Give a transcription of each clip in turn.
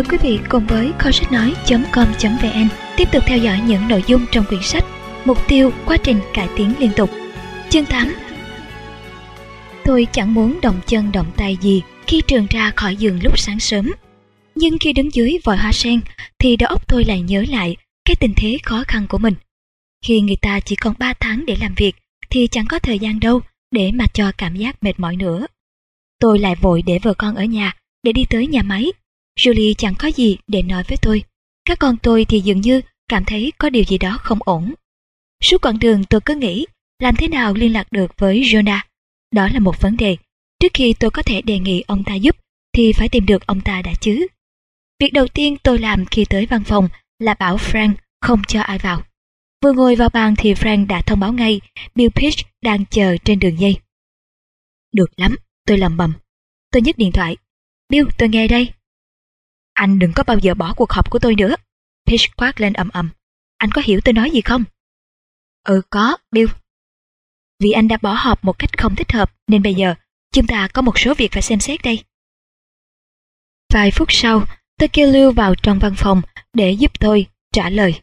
mời quý vị cùng với kho sách nói.com.vn tiếp tục theo dõi những nội dung trong quyển sách Mục tiêu, quá trình cải tiến liên tục. Chương 8 Tôi chẳng muốn động chân động tay gì khi trường ra khỏi giường lúc sáng sớm. Nhưng khi đứng dưới vòi hoa sen thì đầu óc tôi lại nhớ lại cái tình thế khó khăn của mình. Khi người ta chỉ còn 3 tháng để làm việc thì chẳng có thời gian đâu để mà cho cảm giác mệt mỏi nữa. Tôi lại vội để vợ con ở nhà để đi tới nhà máy. Julie chẳng có gì để nói với tôi. Các con tôi thì dường như cảm thấy có điều gì đó không ổn. Suốt quãng đường tôi cứ nghĩ làm thế nào liên lạc được với Jonah. Đó là một vấn đề. Trước khi tôi có thể đề nghị ông ta giúp thì phải tìm được ông ta đã chứ. Việc đầu tiên tôi làm khi tới văn phòng là bảo Frank không cho ai vào. Vừa ngồi vào bàn thì Frank đã thông báo ngay Bill Pitch đang chờ trên đường dây. Được lắm, tôi lầm bầm. Tôi nhấc điện thoại. Bill, tôi nghe đây. Anh đừng có bao giờ bỏ cuộc họp của tôi nữa. Pitch quát lên ầm ầm. Anh có hiểu tôi nói gì không? Ừ có, Bill. Vì anh đã bỏ họp một cách không thích hợp nên bây giờ chúng ta có một số việc phải xem xét đây. Vài phút sau, tôi kêu Lưu vào trong văn phòng để giúp tôi trả lời.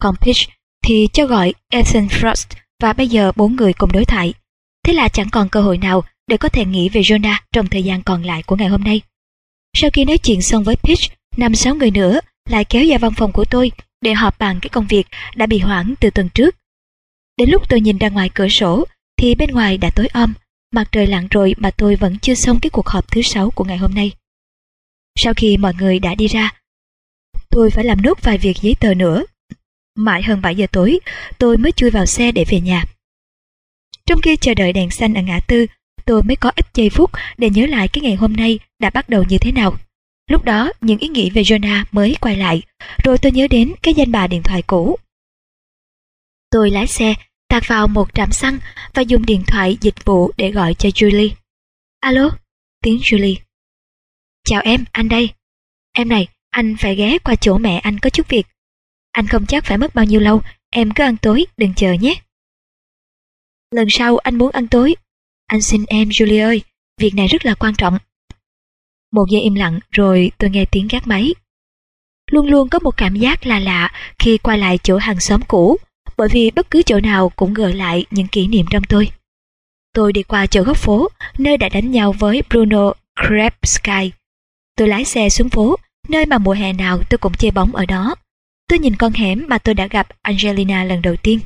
Còn Pitch thì cho gọi Ethan Frost và bây giờ bốn người cùng đối thoại. Thế là chẳng còn cơ hội nào để có thể nghĩ về Jonah trong thời gian còn lại của ngày hôm nay. Sau khi nói chuyện xong với Pitch, năm sáu người nữa lại kéo vào văn phòng của tôi để họp bàn cái công việc đã bị hoãn từ tuần trước. Đến lúc tôi nhìn ra ngoài cửa sổ thì bên ngoài đã tối om, mặt trời lặn rồi mà tôi vẫn chưa xong cái cuộc họp thứ sáu của ngày hôm nay. Sau khi mọi người đã đi ra, tôi phải làm nốt vài việc giấy tờ nữa. Mãi hơn 7 giờ tối, tôi mới chui vào xe để về nhà. Trong khi chờ đợi đèn xanh ở ngã tư, tôi mới có ít giây phút để nhớ lại cái ngày hôm nay đã bắt đầu như thế nào. Lúc đó, những ý nghĩ về Jonah mới quay lại, rồi tôi nhớ đến cái danh bà điện thoại cũ. Tôi lái xe, tạt vào một trạm xăng và dùng điện thoại dịch vụ để gọi cho Julie. Alo, tiếng Julie. Chào em, anh đây. Em này, anh phải ghé qua chỗ mẹ anh có chút việc. Anh không chắc phải mất bao nhiêu lâu, em cứ ăn tối, đừng chờ nhé. Lần sau anh muốn ăn tối. Anh xin em Julie ơi, việc này rất là quan trọng. Một giây im lặng rồi tôi nghe tiếng gác máy. Luôn luôn có một cảm giác là lạ khi quay lại chỗ hàng xóm cũ, bởi vì bất cứ chỗ nào cũng gợi lại những kỷ niệm trong tôi. Tôi đi qua chỗ góc phố, nơi đã đánh nhau với Bruno Krebsky. Tôi lái xe xuống phố, nơi mà mùa hè nào tôi cũng chơi bóng ở đó. Tôi nhìn con hẻm mà tôi đã gặp Angelina lần đầu tiên.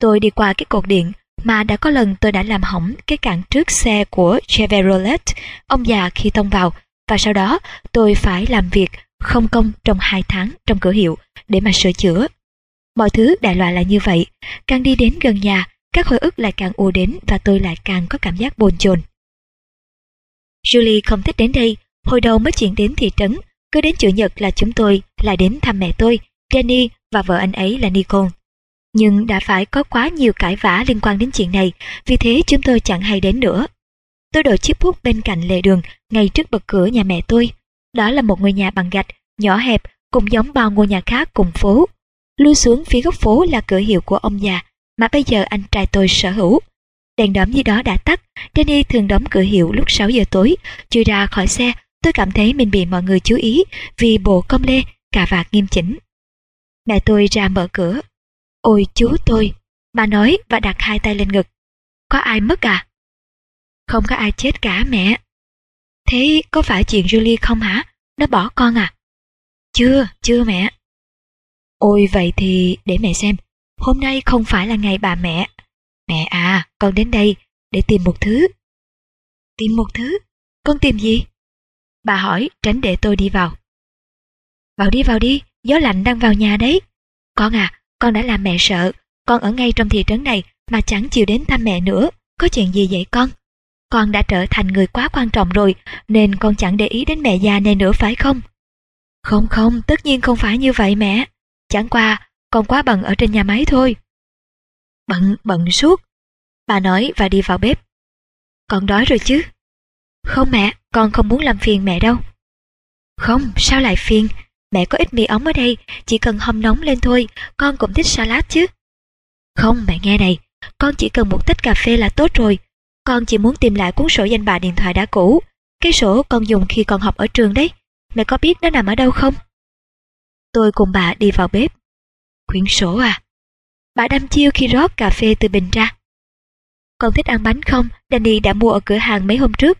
Tôi đi qua cái cột điện mà đã có lần tôi đã làm hỏng cái cản trước xe của Chevrolet, ông già khi tông vào, và sau đó tôi phải làm việc không công trong hai tháng trong cửa hiệu để mà sửa chữa. Mọi thứ đại loại là như vậy, càng đi đến gần nhà, các hồi ức lại càng ùa đến và tôi lại càng có cảm giác bồn chồn. Julie không thích đến đây, hồi đầu mới chuyển đến thị trấn, cứ đến Chủ nhật là chúng tôi lại đến thăm mẹ tôi, Jenny và vợ anh ấy là Nicole. Nhưng đã phải có quá nhiều cãi vã liên quan đến chuyện này, vì thế chúng tôi chẳng hay đến nữa. Tôi đổi chiếc bút bên cạnh lề đường, ngay trước bậc cửa nhà mẹ tôi. Đó là một ngôi nhà bằng gạch, nhỏ hẹp, cũng giống bao ngôi nhà khác cùng phố. Lui xuống phía góc phố là cửa hiệu của ông già, mà bây giờ anh trai tôi sở hữu. Đèn đóm như đó đã tắt, Danny thường đóng cửa hiệu lúc 6 giờ tối. Chui ra khỏi xe, tôi cảm thấy mình bị mọi người chú ý vì bộ công lê, cà vạt nghiêm chỉnh. Mẹ tôi ra mở cửa. Ôi chú tôi, bà nói và đặt hai tay lên ngực. Có ai mất à? Không có ai chết cả mẹ. Thế có phải chuyện Julie không hả? Nó bỏ con à? Chưa, chưa mẹ. Ôi vậy thì để mẹ xem. Hôm nay không phải là ngày bà mẹ. Mẹ à, con đến đây để tìm một thứ. Tìm một thứ? Con tìm gì? Bà hỏi tránh để tôi đi vào. Vào đi vào đi, gió lạnh đang vào nhà đấy. Con à, con đã làm mẹ sợ. Con ở ngay trong thị trấn này mà chẳng chịu đến thăm mẹ nữa. Có chuyện gì vậy con? Con đã trở thành người quá quan trọng rồi nên con chẳng để ý đến mẹ già này nữa phải không? Không không, tất nhiên không phải như vậy mẹ. Chẳng qua, con quá bận ở trên nhà máy thôi. Bận, bận suốt. Bà nói và đi vào bếp. Con đói rồi chứ? Không mẹ, con không muốn làm phiền mẹ đâu. Không, sao lại phiền? Mẹ có ít mì ống ở đây, chỉ cần hâm nóng lên thôi, con cũng thích salad chứ. Không, mẹ nghe này, con chỉ cần một tách cà phê là tốt rồi. Con chỉ muốn tìm lại cuốn sổ danh bạ điện thoại đã cũ. Cái sổ con dùng khi còn học ở trường đấy. mẹ có biết nó nằm ở đâu không? Tôi cùng bà đi vào bếp. Quyển sổ à? Bà đăm chiêu khi rót cà phê từ bình ra. Con thích ăn bánh không? Danny đã mua ở cửa hàng mấy hôm trước.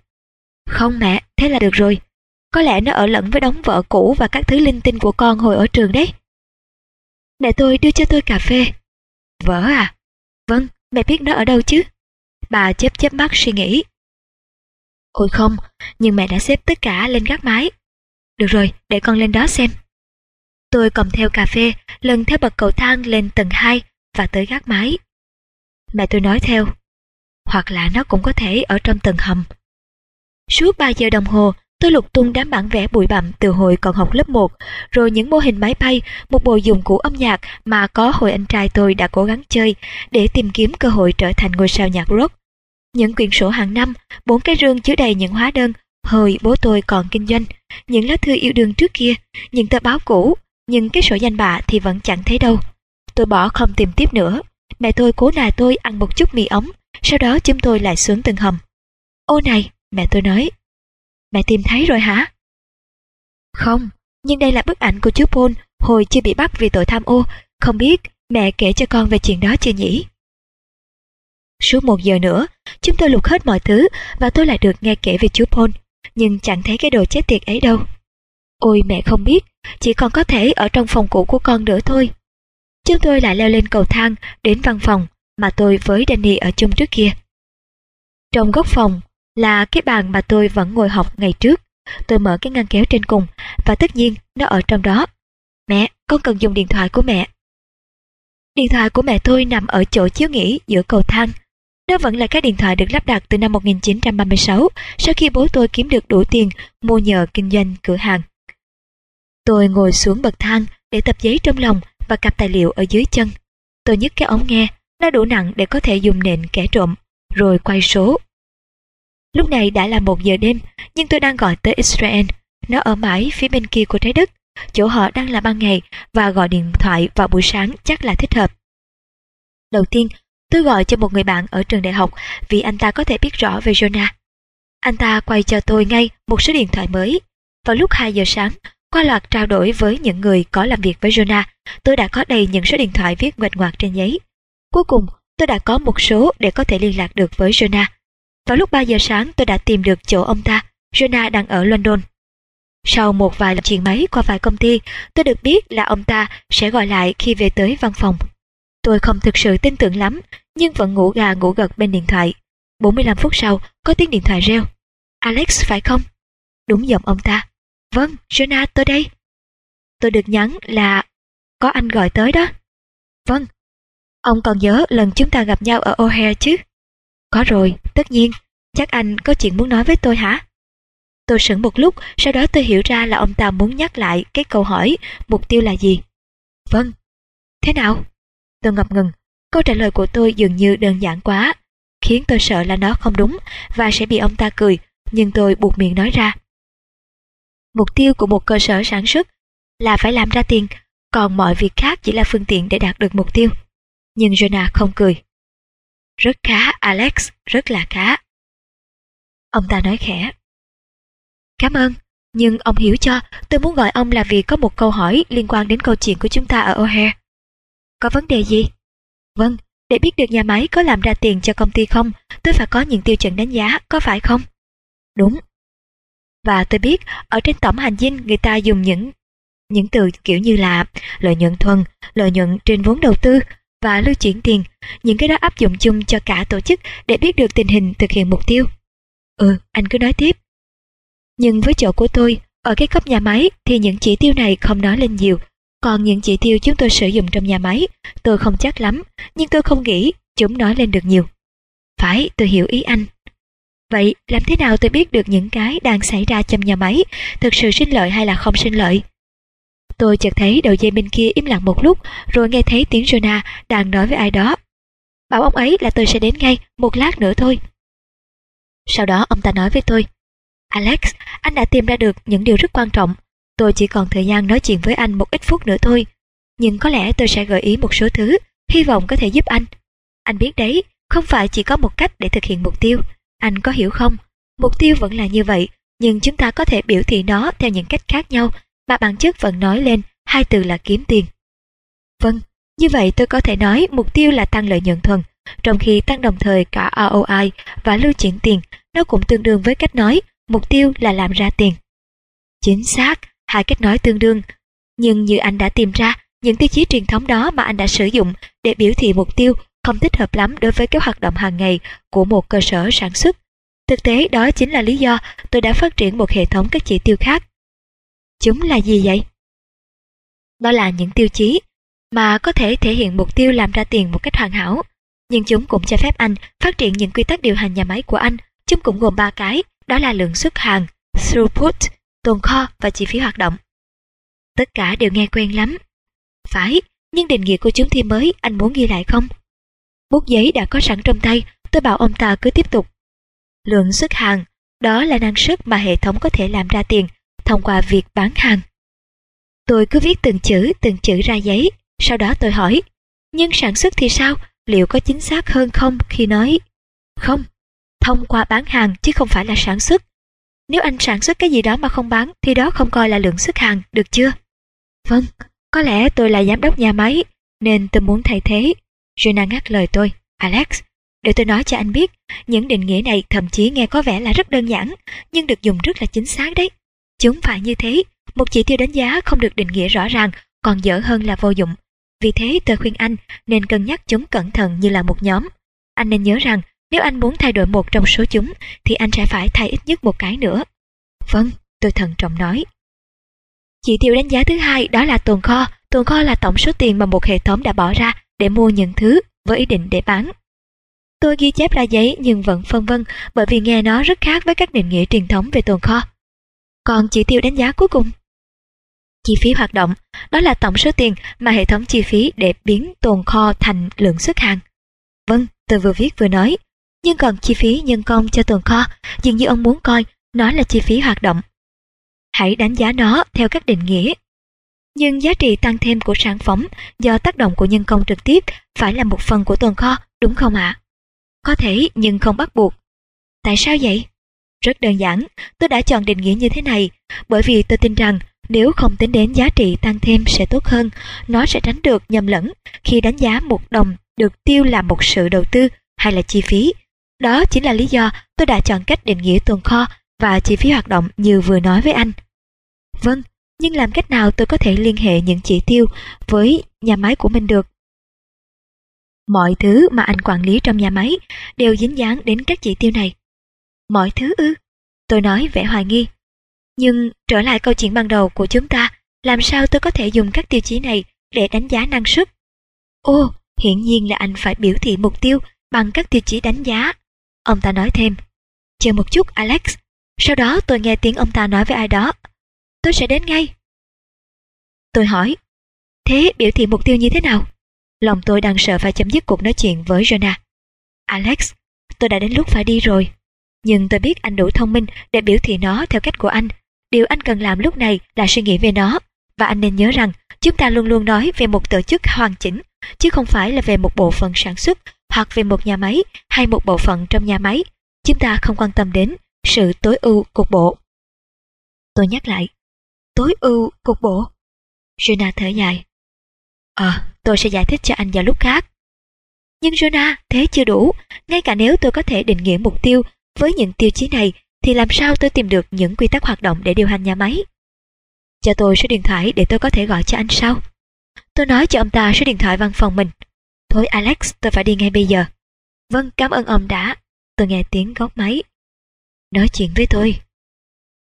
Không mẹ, thế là được rồi. Có lẽ nó ở lẫn với đống vợ cũ và các thứ linh tinh của con hồi ở trường đấy. Mẹ tôi đưa cho tôi cà phê. vỡ à? Vâng, mẹ biết nó ở đâu chứ? Bà chớp chớp mắt suy nghĩ. Ôi không, nhưng mẹ đã xếp tất cả lên gác mái. Được rồi, để con lên đó xem. Tôi cầm theo cà phê, lần theo bậc cầu thang lên tầng 2 và tới gác mái. Mẹ tôi nói theo, hoặc là nó cũng có thể ở trong tầng hầm. Suốt 3 giờ đồng hồ, tôi lục tung đám bản vẽ bụi bặm từ hồi còn học lớp 1, rồi những mô hình máy bay, một bộ dụng cụ âm nhạc mà có hồi anh trai tôi đã cố gắng chơi để tìm kiếm cơ hội trở thành ngôi sao nhạc rock. Những quyển sổ hàng năm, bốn cái rương chứa đầy những hóa đơn, hồi bố tôi còn kinh doanh, những lá thư yêu đương trước kia, những tờ báo cũ, nhưng cái sổ danh bạ thì vẫn chẳng thấy đâu. Tôi bỏ không tìm tiếp nữa. Mẹ tôi cố nài tôi ăn một chút mì ống, sau đó chúng tôi lại xuống tầng hầm. Ô này, mẹ tôi nói. Mẹ tìm thấy rồi hả? Không, nhưng đây là bức ảnh của chú Paul hồi chưa bị bắt vì tội tham ô. Không biết mẹ kể cho con về chuyện đó chưa nhỉ? Suốt một giờ nữa, chúng tôi lục hết mọi thứ và tôi lại được nghe kể về chú Paul, nhưng chẳng thấy cái đồ chết tiệt ấy đâu. Ôi mẹ không biết, chỉ còn có thể ở trong phòng cũ của con nữa thôi. Chúng tôi lại leo lên cầu thang đến văn phòng mà tôi với Danny ở chung trước kia. Trong góc phòng là cái bàn mà tôi vẫn ngồi học ngày trước. Tôi mở cái ngăn kéo trên cùng và tất nhiên nó ở trong đó. Mẹ, con cần dùng điện thoại của mẹ. Điện thoại của mẹ tôi nằm ở chỗ chiếu nghỉ giữa cầu thang. Nó vẫn là cái điện thoại được lắp đặt từ năm 1936 sau khi bố tôi kiếm được đủ tiền mua nhờ kinh doanh cửa hàng. Tôi ngồi xuống bậc thang để tập giấy trong lòng và cặp tài liệu ở dưới chân. Tôi nhấc cái ống nghe, nó đủ nặng để có thể dùng nện kẻ trộm, rồi quay số. Lúc này đã là một giờ đêm, nhưng tôi đang gọi tới Israel. Nó ở mãi phía bên kia của trái đất, chỗ họ đang là ban ngày và gọi điện thoại vào buổi sáng chắc là thích hợp. Đầu tiên, tôi gọi cho một người bạn ở trường đại học vì anh ta có thể biết rõ về Jonah. Anh ta quay cho tôi ngay một số điện thoại mới. Vào lúc 2 giờ sáng, qua loạt trao đổi với những người có làm việc với Jonah, tôi đã có đầy những số điện thoại viết ngoạch ngoạc trên giấy. Cuối cùng, tôi đã có một số để có thể liên lạc được với Jonah. Vào lúc 3 giờ sáng tôi đã tìm được chỗ ông ta, Jonah đang ở London. Sau một vài lần máy qua vài công ty, tôi được biết là ông ta sẽ gọi lại khi về tới văn phòng. Tôi không thực sự tin tưởng lắm, nhưng vẫn ngủ gà ngủ gật bên điện thoại. 45 phút sau, có tiếng điện thoại reo. Alex phải không? Đúng giọng ông ta. Vâng, Jonah tôi đây. Tôi được nhắn là có anh gọi tới đó. Vâng. Ông còn nhớ lần chúng ta gặp nhau ở O'Hare chứ? Có rồi, tất nhiên. Chắc anh có chuyện muốn nói với tôi hả? Tôi sững một lúc, sau đó tôi hiểu ra là ông ta muốn nhắc lại cái câu hỏi mục tiêu là gì. Vâng. Thế nào? Tôi ngập ngừng. Câu trả lời của tôi dường như đơn giản quá, khiến tôi sợ là nó không đúng và sẽ bị ông ta cười, nhưng tôi buộc miệng nói ra. Mục tiêu của một cơ sở sản xuất là phải làm ra tiền, còn mọi việc khác chỉ là phương tiện để đạt được mục tiêu. Nhưng Jonah không cười. Rất khá, Alex, rất là khá. Ông ta nói khẽ. Cảm ơn, nhưng ông hiểu cho, tôi muốn gọi ông là vì có một câu hỏi liên quan đến câu chuyện của chúng ta ở O'Hare. Có vấn đề gì? Vâng, để biết được nhà máy có làm ra tiền cho công ty không, tôi phải có những tiêu chuẩn đánh giá, có phải không? Đúng. Và tôi biết, ở trên tổng hành dinh người ta dùng những những từ kiểu như là lợi nhuận thuần, lợi nhuận trên vốn đầu tư và lưu chuyển tiền, những cái đó áp dụng chung cho cả tổ chức để biết được tình hình thực hiện mục tiêu. Ừ, anh cứ nói tiếp. Nhưng với chỗ của tôi, ở cái cấp nhà máy thì những chỉ tiêu này không nói lên nhiều, còn những chỉ tiêu chúng tôi sử dụng trong nhà máy, tôi không chắc lắm, nhưng tôi không nghĩ chúng nói lên được nhiều. Phải, tôi hiểu ý anh. Vậy làm thế nào tôi biết được những cái đang xảy ra trong nhà máy thực sự sinh lợi hay là không sinh lợi? Tôi chợt thấy đầu dây bên kia im lặng một lúc rồi nghe thấy tiếng Jonah đang nói với ai đó. Bảo ông ấy là tôi sẽ đến ngay, một lát nữa thôi. Sau đó ông ta nói với tôi. Alex, anh đã tìm ra được những điều rất quan trọng. Tôi chỉ còn thời gian nói chuyện với anh một ít phút nữa thôi. Nhưng có lẽ tôi sẽ gợi ý một số thứ, hy vọng có thể giúp anh. Anh biết đấy, không phải chỉ có một cách để thực hiện mục tiêu. Anh có hiểu không? Mục tiêu vẫn là như vậy, nhưng chúng ta có thể biểu thị nó theo những cách khác nhau mà bản chất vẫn nói lên hai từ là kiếm tiền. Vâng, như vậy tôi có thể nói mục tiêu là tăng lợi nhuận thuần, trong khi tăng đồng thời cả ROI và lưu chuyển tiền, nó cũng tương đương với cách nói mục tiêu là làm ra tiền. Chính xác, hai cách nói tương đương. Nhưng như anh đã tìm ra, những tiêu chí truyền thống đó mà anh đã sử dụng để biểu thị mục tiêu không thích hợp lắm đối với các hoạt động hàng ngày của một cơ sở sản xuất. Thực tế đó chính là lý do tôi đã phát triển một hệ thống các chỉ tiêu khác. Chúng là gì vậy? Đó là những tiêu chí mà có thể thể hiện mục tiêu làm ra tiền một cách hoàn hảo. Nhưng chúng cũng cho phép anh phát triển những quy tắc điều hành nhà máy của anh. Chúng cũng gồm ba cái, đó là lượng xuất hàng, throughput, tồn kho và chi phí hoạt động. Tất cả đều nghe quen lắm. Phải, nhưng định nghĩa của chúng thì mới, anh muốn ghi lại không? Bút giấy đã có sẵn trong tay, tôi bảo ông ta cứ tiếp tục. Lượng xuất hàng, đó là năng suất mà hệ thống có thể làm ra tiền thông qua việc bán hàng. Tôi cứ viết từng chữ, từng chữ ra giấy, sau đó tôi hỏi, nhưng sản xuất thì sao? Liệu có chính xác hơn không khi nói không, thông qua bán hàng chứ không phải là sản xuất. Nếu anh sản xuất cái gì đó mà không bán thì đó không coi là lượng xuất hàng, được chưa? Vâng, có lẽ tôi là giám đốc nhà máy, nên tôi muốn thay thế. Jonah ngắt lời tôi. Alex, để tôi nói cho anh biết, những định nghĩa này thậm chí nghe có vẻ là rất đơn giản, nhưng được dùng rất là chính xác đấy. Chúng phải như thế, một chỉ tiêu đánh giá không được định nghĩa rõ ràng, còn dở hơn là vô dụng. Vì thế tôi khuyên anh nên cân nhắc chúng cẩn thận như là một nhóm. Anh nên nhớ rằng nếu anh muốn thay đổi một trong số chúng thì anh sẽ phải thay ít nhất một cái nữa. Vâng, tôi thận trọng nói. Chỉ tiêu đánh giá thứ hai đó là tồn kho. Tồn kho là tổng số tiền mà một hệ thống đã bỏ ra để mua những thứ với ý định để bán. Tôi ghi chép ra giấy nhưng vẫn phân vân bởi vì nghe nó rất khác với các định nghĩa truyền thống về tồn kho. Còn chỉ tiêu đánh giá cuối cùng? Chi phí hoạt động, đó là tổng số tiền mà hệ thống chi phí để biến tồn kho thành lượng xuất hàng. Vâng, tôi vừa viết vừa nói. Nhưng còn chi phí nhân công cho tồn kho, dường như ông muốn coi nó là chi phí hoạt động. Hãy đánh giá nó theo các định nghĩa. Nhưng giá trị tăng thêm của sản phẩm do tác động của nhân công trực tiếp phải là một phần của tồn kho, đúng không ạ? Có thể nhưng không bắt buộc. Tại sao vậy? Rất đơn giản, tôi đã chọn định nghĩa như thế này bởi vì tôi tin rằng nếu không tính đến giá trị tăng thêm sẽ tốt hơn, nó sẽ tránh được nhầm lẫn khi đánh giá một đồng được tiêu là một sự đầu tư hay là chi phí. Đó chính là lý do tôi đã chọn cách định nghĩa tồn kho và chi phí hoạt động như vừa nói với anh. Vâng, nhưng làm cách nào tôi có thể liên hệ những chỉ tiêu với nhà máy của mình được? Mọi thứ mà anh quản lý trong nhà máy đều dính dáng đến các chỉ tiêu này. Mọi thứ ư? Tôi nói vẻ hoài nghi. Nhưng trở lại câu chuyện ban đầu của chúng ta, làm sao tôi có thể dùng các tiêu chí này để đánh giá năng suất? Ô, hiển nhiên là anh phải biểu thị mục tiêu bằng các tiêu chí đánh giá. Ông ta nói thêm, chờ một chút Alex. Sau đó tôi nghe tiếng ông ta nói với ai đó, tôi sẽ đến ngay. Tôi hỏi, thế biểu thị mục tiêu như thế nào? Lòng tôi đang sợ phải chấm dứt cuộc nói chuyện với Jonah. Alex, tôi đã đến lúc phải đi rồi. Nhưng tôi biết anh đủ thông minh để biểu thị nó theo cách của anh. Điều anh cần làm lúc này là suy nghĩ về nó. Và anh nên nhớ rằng chúng ta luôn luôn nói về một tổ chức hoàn chỉnh, chứ không phải là về một bộ phận sản xuất hoặc về một nhà máy hay một bộ phận trong nhà máy. Chúng ta không quan tâm đến sự tối ưu cục bộ. Tôi nhắc lại, tối ưu cục bộ. Jonah thở dài. Ờ, tôi sẽ giải thích cho anh vào lúc khác. Nhưng Jonah, thế chưa đủ. Ngay cả nếu tôi có thể định nghĩa mục tiêu với những tiêu chí này thì làm sao tôi tìm được những quy tắc hoạt động để điều hành nhà máy? Cho tôi số điện thoại để tôi có thể gọi cho anh sau. Tôi nói cho ông ta số điện thoại văn phòng mình. Thôi Alex, tôi phải đi ngay bây giờ. Vâng, cảm ơn ông đã. Tôi nghe tiếng góc máy. Nói chuyện với tôi.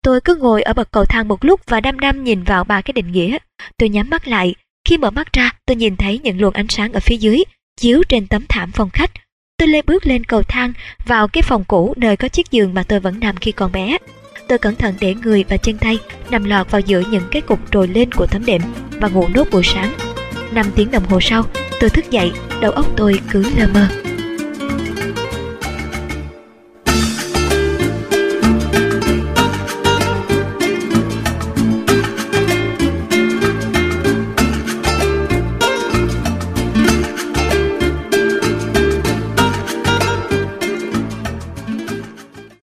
Tôi cứ ngồi ở bậc cầu thang một lúc và đăm đăm nhìn vào ba cái định nghĩa. Tôi nhắm mắt lại. Khi mở mắt ra, tôi nhìn thấy những luồng ánh sáng ở phía dưới, chiếu trên tấm thảm phòng khách Tôi lê bước lên cầu thang vào cái phòng cũ nơi có chiếc giường mà tôi vẫn nằm khi còn bé. Tôi cẩn thận để người và chân tay nằm lọt vào giữa những cái cục trồi lên của tấm đệm và ngủ nốt buổi sáng. 5 tiếng đồng hồ sau, tôi thức dậy, đầu óc tôi cứ lơ mơ.